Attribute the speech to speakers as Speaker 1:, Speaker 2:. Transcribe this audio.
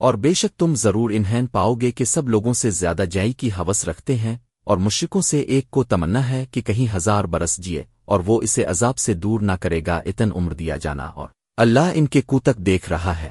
Speaker 1: اور بے شک تم ضرور انہین پاؤ گے کہ سب لوگوں سے زیادہ جائی کی حوث رکھتے ہیں اور مشرکوں سے ایک کو تمنا ہے کہ کہیں ہزار برس جیے اور وہ اسے عذاب سے دور نہ کرے گا اتن عمر دیا جانا اور اللہ ان کے کوتک دیکھ رہا ہے۔